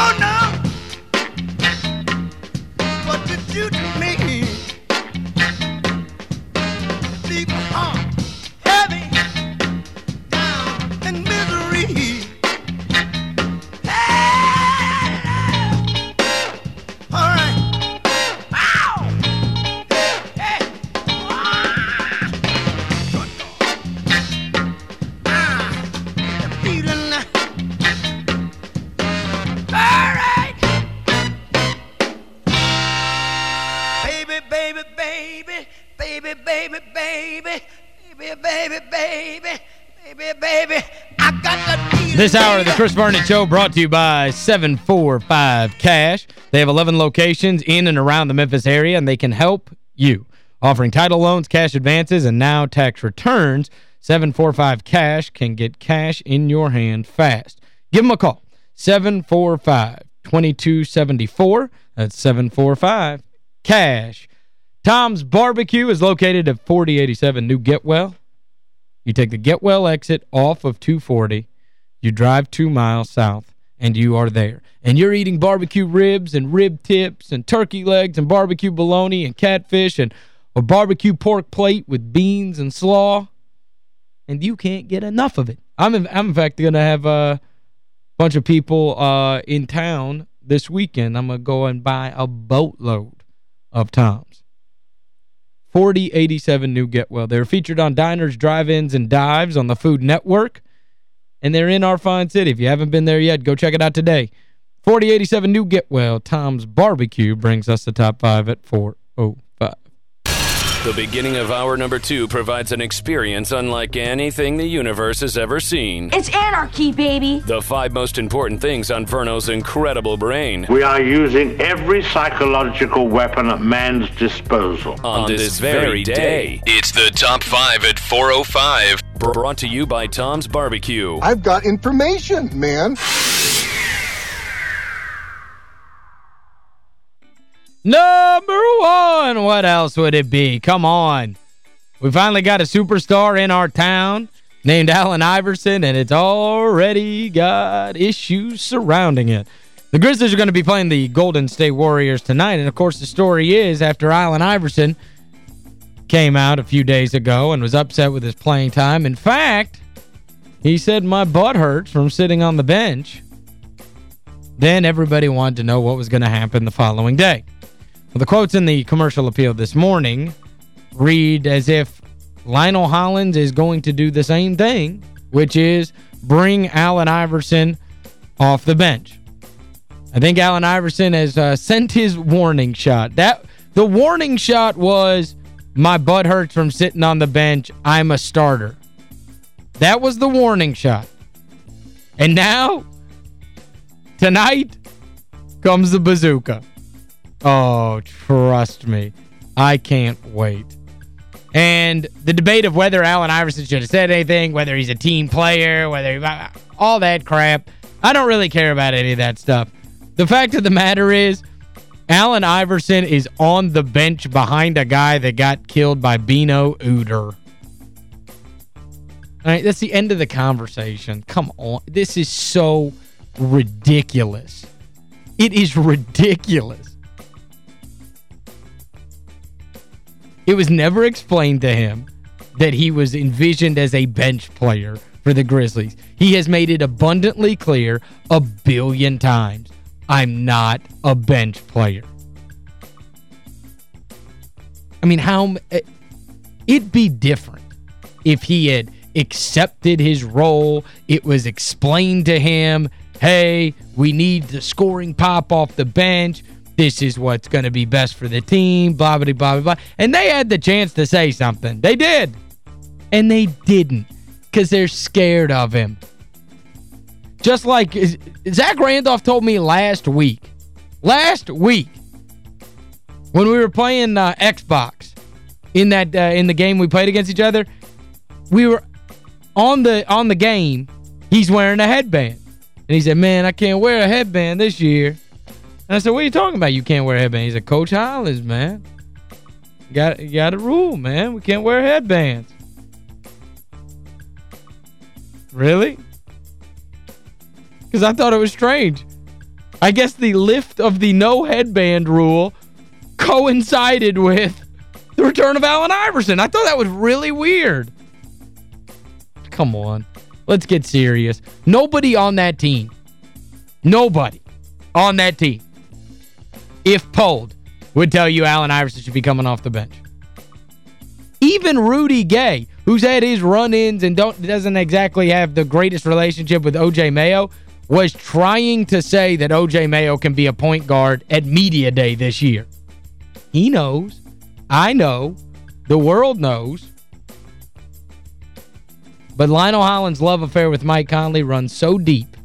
don't know This hour of the Chris Vernon Show brought to you by 745 Cash. They have 11 locations in and around the Memphis area, and they can help you. Offering title loans, cash advances, and now tax returns, 745 Cash can get cash in your hand fast. Give them a call, 745-2274. That's 745 Cash. Tom's Barbecue is located at 4087 New Getwell. You take the Getwell exit off of 240 you drive two miles south, and you are there. And you're eating barbecue ribs and rib tips and turkey legs and barbecue bologna and catfish and a barbecue pork plate with beans and slaw. And you can't get enough of it. I'm in, I'm in fact going to have a bunch of people uh, in town this weekend. I'm going to go and buy a boatload of Tom's. 4087 New Getwell. They're featured on Diners, Drive-Ins, and Dives on the Food Network and they're in our fine city. If you haven't been there yet, go check it out today. 4087 New Getwell, Tom's Barbecue brings us the top five at 405. The beginning of hour number two provides an experience unlike anything the universe has ever seen. It's anarchy, baby. The five most important things on Verno's incredible brain We are using every psychological weapon at man's disposal. on this very day. It's the top five at 405. Brought to you by Tom's Barbecue. I've got information, man. Number one, what else would it be? Come on. We finally got a superstar in our town named Allen Iverson, and it's already got issues surrounding it. The Grizzlies are going to be playing the Golden State Warriors tonight, and of course the story is after Allen Iverson came out a few days ago and was upset with his playing time. In fact, he said, my butt hurts from sitting on the bench. Then everybody wanted to know what was going to happen the following day. Well, the quotes in the commercial appeal this morning read as if Lionel Hollins is going to do the same thing, which is bring Allen Iverson off the bench. I think Allen Iverson has uh, sent his warning shot. That The warning shot was, my butt hurts from sitting on the bench. I'm a starter. That was the warning shot. And now, tonight, comes the bazooka. Oh, trust me. I can't wait. And the debate of whether Allen Iverson should have said anything, whether he's a team player, whether he, all that crap, I don't really care about any of that stuff. The fact of the matter is, Allen Iverson is on the bench behind a guy that got killed by Beno Udrih. All right, that's the end of the conversation. Come on. This is so ridiculous. It is ridiculous. It was never explained to him that he was envisioned as a bench player for the Grizzlies. He has made it abundantly clear a billion times. I'm not a bench player. I mean, how... Eh, it'd be different if he had accepted his role. It was explained to him, hey, we need the scoring pop off the bench. This is what's going to be best for the team, blah, blah, blah, blah. And they had the chance to say something. They did. And they didn't because they're scared of him. Just like Zach Randolph told me last week. Last week when we were playing uh, Xbox in that uh, in the game we played against each other, we were on the on the game, he's wearing a headband. And he said, man, I can't wear a headband this year. And I said, what are you talking about? You can't wear a headband. He said, Coach Hollins, man. You got, you got a rule, man. We can't wear headbands. Really? Because I thought it was strange. I guess the lift of the no headband rule coincided with the return of Allen Iverson. I thought that was really weird. Come on. Let's get serious. Nobody on that team, nobody on that team, if polled, would tell you Allen Iverson should be coming off the bench. Even Rudy Gay, who's had his run-ins and don't doesn't exactly have the greatest relationship with O.J. Mayo, was trying to say that O.J. Mayo can be a point guard at Media Day this year. He knows. I know. The world knows. But Lionel Hollins' love affair with Mike Conley runs so deep.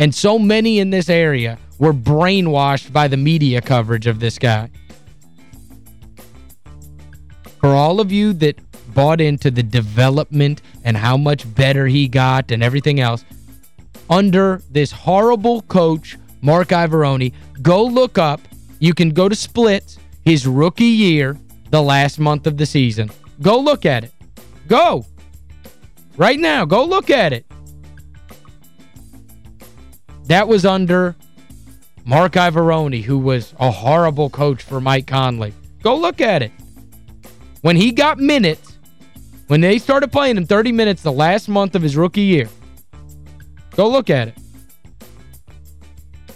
And so many in this area were brainwashed by the media coverage of this guy. For all of you that bought into the development and how much better he got and everything else, under this horrible coach, Mark Iavaroni, go look up, you can go to Split, his rookie year, the last month of the season. Go look at it. Go. Right now, go look at it. That was under Mark Iavaroni, who was a horrible coach for Mike Conley. Go look at it. When he got minutes, when they started playing him 30 minutes the last month of his rookie year, go look at it.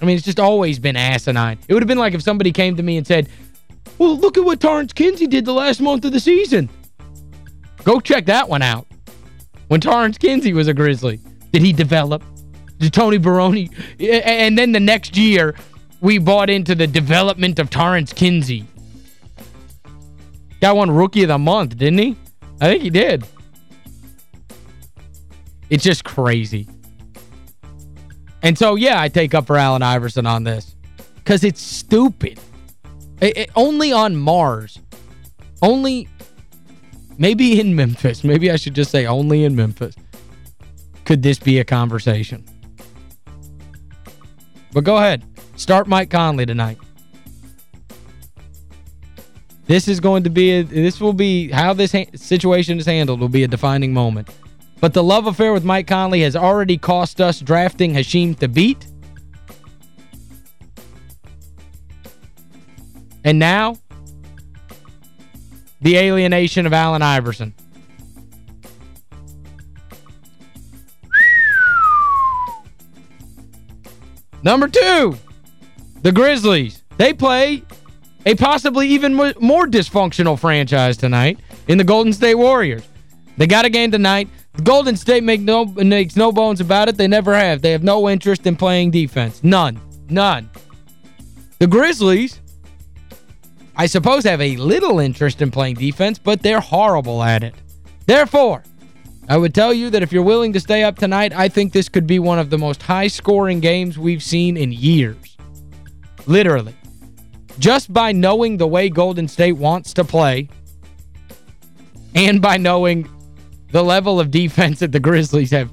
I mean, it's just always been asinine. It would have been like if somebody came to me and said, well, look at what Tarence Kinsey did the last month of the season. Go check that one out. When Tarence Kinsey was a Grizzly, did he develop? Did Tony Barone? And then the next year, we bought into the development of Tarence Kinsey. Got one Rookie of the Month, didn't he? I think he did. It's just crazy. And so, yeah, I take up for Allen Iverson on this. Because it's stupid. It, it, only on Mars. Only, maybe in Memphis. Maybe I should just say only in Memphis. Could this be a conversation? But go ahead. Start Mike Conley tonight. This is going to be, a, this will be, how this situation is handled will be a defining moment. But the love affair with Mike Conley has already cost us drafting Hasheem Thabeet. And now, the alienation of Allen Iverson. Number two, the Grizzlies. They play a possibly even more dysfunctional franchise tonight in the Golden State Warriors. They got a game tonight. Golden State make no, makes no bones about it. They never have. They have no interest in playing defense. None. None. The Grizzlies, I suppose, have a little interest in playing defense, but they're horrible at it. Therefore, I would tell you that if you're willing to stay up tonight, I think this could be one of the most high-scoring games we've seen in years. Literally. Just by knowing the way Golden State wants to play and by knowing the level of defense that the Grizzlies have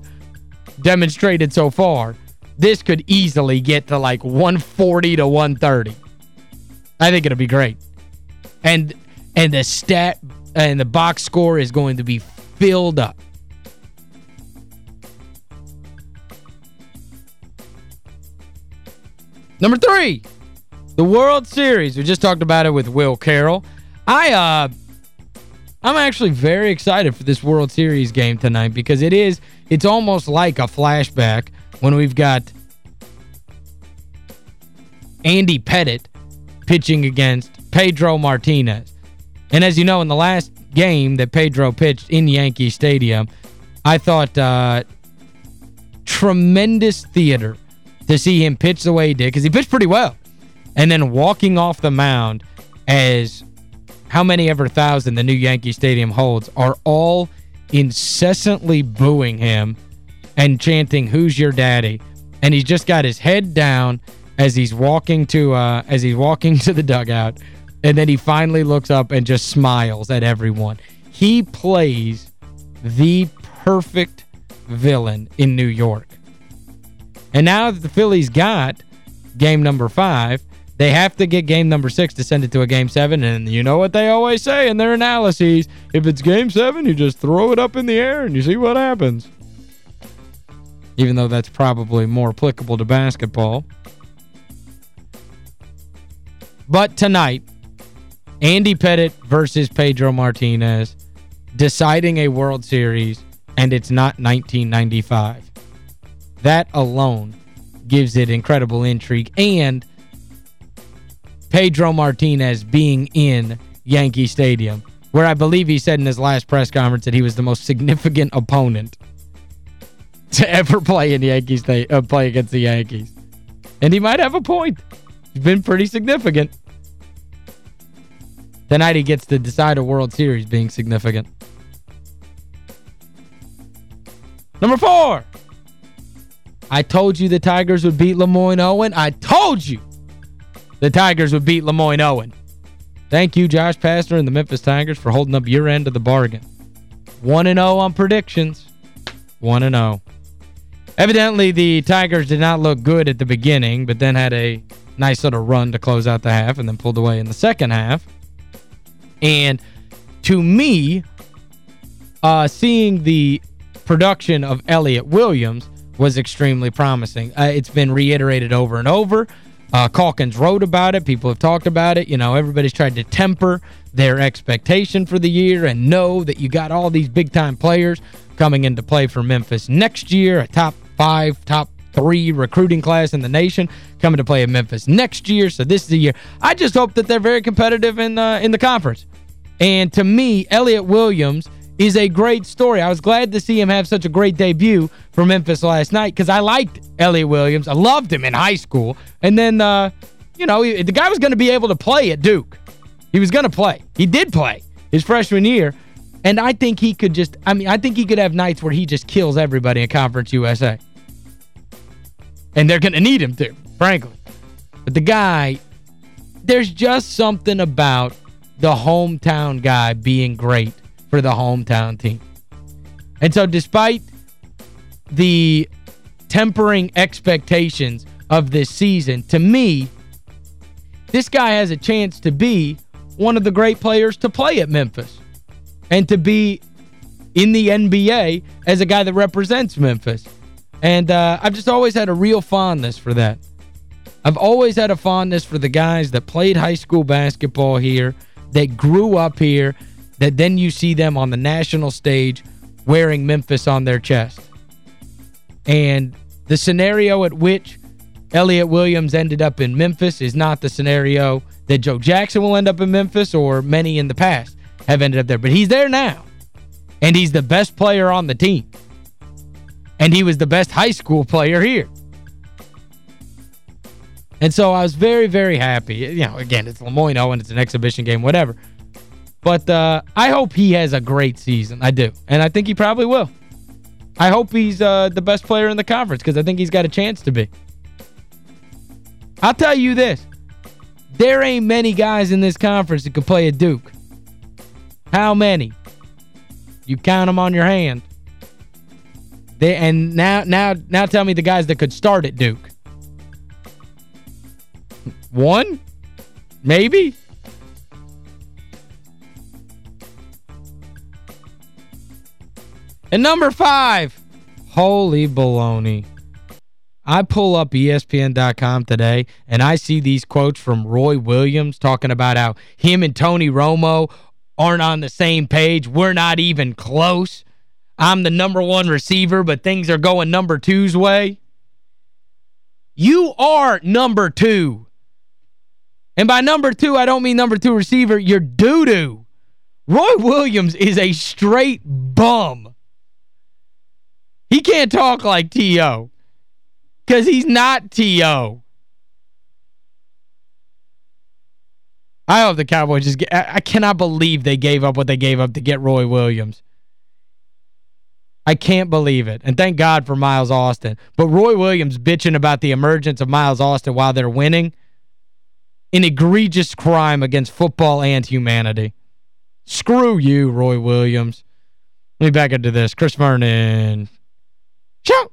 demonstrated so far, this could easily get to like 140 to 130. I think it'll be great. And and the stat and the box score is going to be filled up. Number three, the World Series. We just talked about it with Will Carroll. I uh I'm actually very excited for this World Series game tonight because it is, it's almost like a flashback when we've got Andy Pettitte pitching against Pedro Martinez. And as you know, in the last game that Pedro pitched in Yankee Stadium, I thought uh, tremendous theater to see him pitch the way he did because he pitched pretty well. And then walking off the mound as how many ever thousand the new Yankee Stadium holds are all incessantly booing him and chanting, who's your daddy? And he's just got his head down as he's walking to uh, as he's walking to the dugout. And then he finally looks up and just smiles at everyone. He plays the perfect villain in New York. And now that the Phillies got game number five, they have to get game number six to send it to a game seven, and you know what they always say in their analyses. If it's game seven, you just throw it up in the air and you see what happens. even though that's probably more applicable to basketball. But tonight, Andy Pettitte versus Pedro Martinez, deciding a World Series, and it's not 1995. That alone gives it incredible intrigue, and Pedro Martinez being in Yankee Stadium, where I believe he said in his last press conference that he was the most significant opponent to ever play in Yankee State uh, play against the Yankees. And he might have a point. He's been pretty significant. Tonight he gets to decide a World Series being significant. Number four. I told you the Tigers would beat Lemoyne Owen. I told you the Tigers would beat Lemoyne Owen. Thank you, Josh Pastner and the Memphis Tigers, for holding up your end of the bargain. 1-0 on predictions. 1-0. Evidently, the Tigers did not look good at the beginning, but then had a nice little run to close out the half and then pulled away in the second half. And to me, uh, seeing the production of Elliott Williams was extremely promising. Uh, it's been reiterated over and over. Uh, Calkins wrote about it. People have talked about it. You know, everybody's tried to temper their expectation for the year and know that you got all these big-time players coming into play for Memphis next year, a top five, top three recruiting class in the nation coming to play in Memphis next year. So this is the year. I just hope that they're very competitive in, uh, in the conference. And to me, Elliott Williams is a great story. I was glad to see him have such a great debut for Memphis last night because I liked Elliott Williams. I loved him in high school. And then, uh, you know, the guy was going to be able to play at Duke. He was going to play. He did play his freshman year. And I think he could just, I mean, I think he could have nights where he just kills everybody in Conference USA. And they're going to need him to, frankly. But the guy, there's just something about the hometown guy being great for the hometown team. And so despite the tempering expectations of this season, to me, this guy has a chance to be one of the great players to play at Memphis and to be in the NBA as a guy that represents Memphis. And uh, I've just always had a real fondness for that. I've always had a fondness for the guys that played high school basketball here, that grew up here, that then you see them on the national stage wearing Memphis on their chest. And the scenario at which Elliott Williams ended up in Memphis is not the scenario that Joe Jackson will end up in Memphis or many in the past have ended up there. But he's there now. And he's the best player on the team. And he was the best high school player here. And so I was very, very happy. You know, again, it's Lemoyne Owen. It's an exhibition game, whatever. But uh, I hope he has a great season. I do. And I think he probably will. I hope he's uh, the best player in the conference because I think he's got a chance to be. I'll tell you this. There ain't many guys in this conference that could play at Duke. How many? You count them on your hand. They, and now now now tell me the guys that could start at Duke. One? Maybe? And number five, holy baloney. I pull up ESPN.com today and I see these quotes from Roy Williams talking about how him and Tony Romo aren't on the same page. We're not even close. I'm the number one receiver, but things are going number two's way. You are number two. And by number two, I don't mean number two receiver. You're doo-doo. Roy Williams is a straight bum. He can't talk like T.O. Because he's not T.O. I hope the Cowboys just get... I, I cannot believe they gave up what they gave up to get Roy Williams. I can't believe it. And thank God for Miles Austin. But Roy Williams bitching about the emergence of Miles Austin while they're winning, an egregious crime against football and humanity. Screw you, Roy Williams. Let me back into this. Chris Vernon. Shout!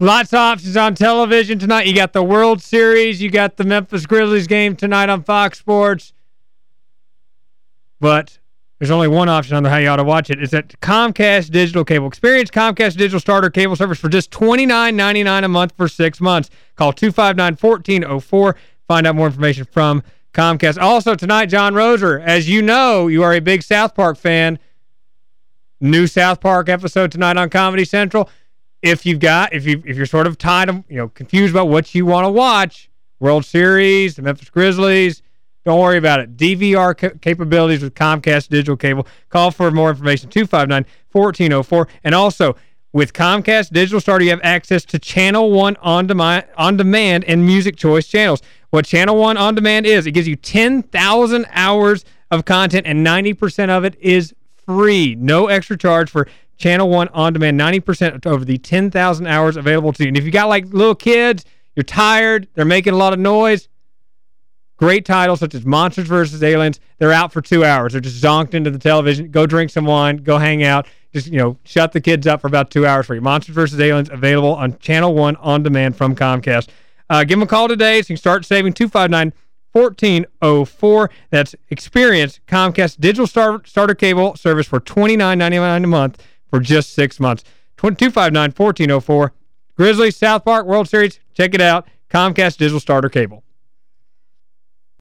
Lots of options on television tonight. You got the World Series. You got the Memphis Grizzlies game tonight on Fox Sports. but there's only one option on how you ought to watch it. It's at Comcast Digital Cable. Experience Comcast Digital Starter Cable Service for just $29.99 a month for six months. Call 259-1404. Find out more information from Comcast. Also, tonight, John Roser, as you know, you are a big South Park fan. New South Park episode tonight on Comedy Central. If you've got, if you if you're sort of tired of, you know, confused about what you want to watch, World Series, the Memphis Grizzlies, don't worry about it. DVR ca capabilities with Comcast Digital Cable. Call for more information, 259-1404. And also, with Comcast Digital Starter, you have access to Channel 1 on demand, on demand and Music Choice channels. What Channel 1 On Demand is, it gives you 10,000 hours of content and 90% of it is free. No extra charge for Channel 1 On Demand. 90% over the 10,000 hours available to you. And if you got like little kids, you're tired, they're making a lot of noise, great titles such as Monsters vs. Aliens, they're out for two hours. They're just zonked into the television. Go drink some wine, go hang out. Just, you know, shut the kids up for about two hours for you. Monsters vs. Aliens available on Channel 1 On Demand from Comcast. Uh, give them a call today so you can start saving 259-1404. That's Experience Comcast Digital Star Starter Cable Service for $29.99 a month for just six months. 259-1404. Grizzlies, South Park, World Series. Check it out. Comcast Digital Starter Cable.